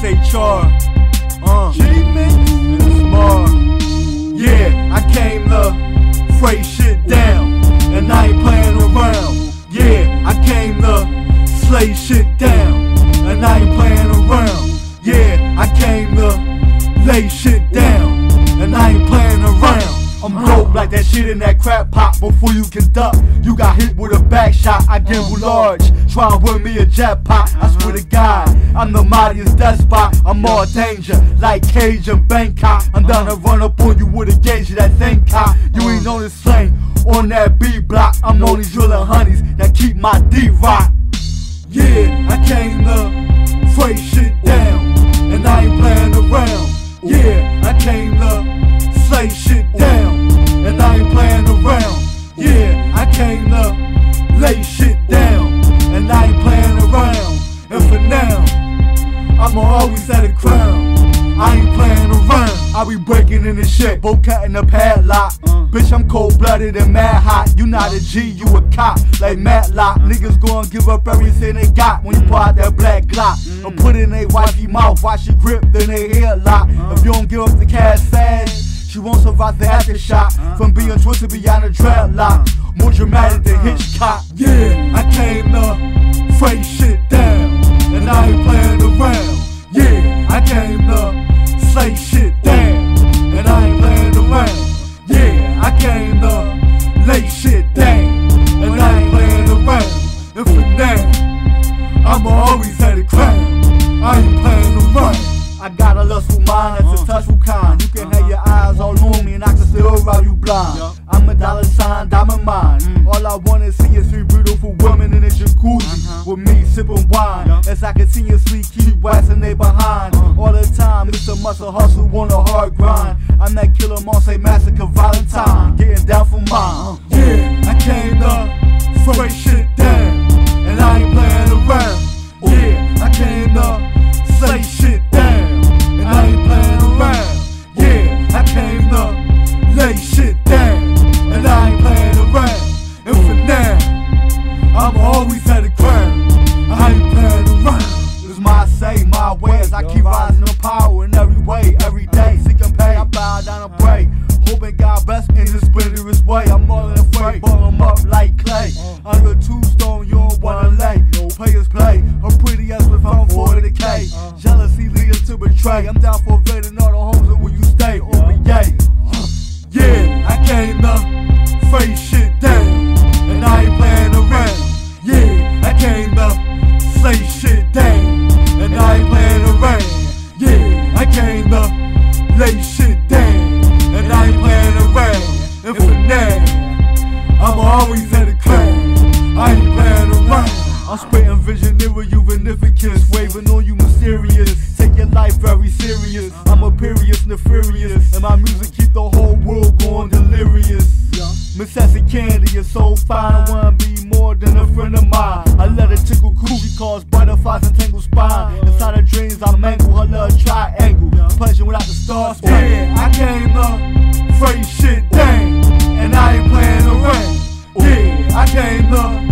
say char. Uh, and it's more. Yeah, I came to freight shit down, and I ain't playing around. Yeah, I came to slay shit down, and I ain't playing around. Yeah, I came to lay shit that shit in that crap pot before you can duck. You got hit with a back shot, I gamble large. Try and win me a jackpot, I swear to God. I'm the mightiest despot, I'm more danger. Like Cage and Bangkok. I'm down to run up on you with a gauge that thing cop. You ain't on the slang on that B block. I'm on these drilling honeys that keep my D rock. Yeah, I came to freight shit down, be breaking in the shit, both cutting the padlock. Uh. Bitch, I'm cold blooded and mad hot. You not a G, you a cop, like Matlock. Uh. Niggas gon' give up everything they got when you mm. pull out that black Glock. Mm. And put it in they wifey mouth, watch she grip, then they hair lock. Uh. If you don't give up the cash fast, she won't survive the aftershock. From being twisted beyond a dreadlock. More dramatic than Hitchcock. Yeah, I came to freight all on me, and I can still ride you blind. I'm a dollar sign, diamond mine. Mm. All I wanna see is three beautiful women in a jacuzzi uh-huh. with me sipping wine. As I continuously keep waxing they behind. Uh-huh. All the time, it's a muscle hustle on a hard grind. I'm that killer Marseille massacre Valentine, getting down for mine. Uh-huh. Yeah, I came up, fresh shit ass for the decay. Uh-huh. Jealousy leads to betray. I'm down for invading all the homes where you stay. Yay. Yeah, I came to face shit down, and I ain't playing around. Yeah, I came to slay shit down, and I ain't playing around. Yeah, I came to lay shit down, and I ain't playing around. And for now, I'm always at the crown. I ain't playing around. I'm spitting visionary, you magnificence, waving on you mysterious. Taking life very serious. I'm a period nefarious, and my music keep the whole world going delirious. Miss Sassy Candy is so fine, wanna be more than a friend of mine. I let her tickle cookie cause butterflies and tangle spine. Inside her dreams, I mangle her little triangle. Punching without the stars. Yeah, I came up, freight shit down, and I ain't playing around. Yeah, I came to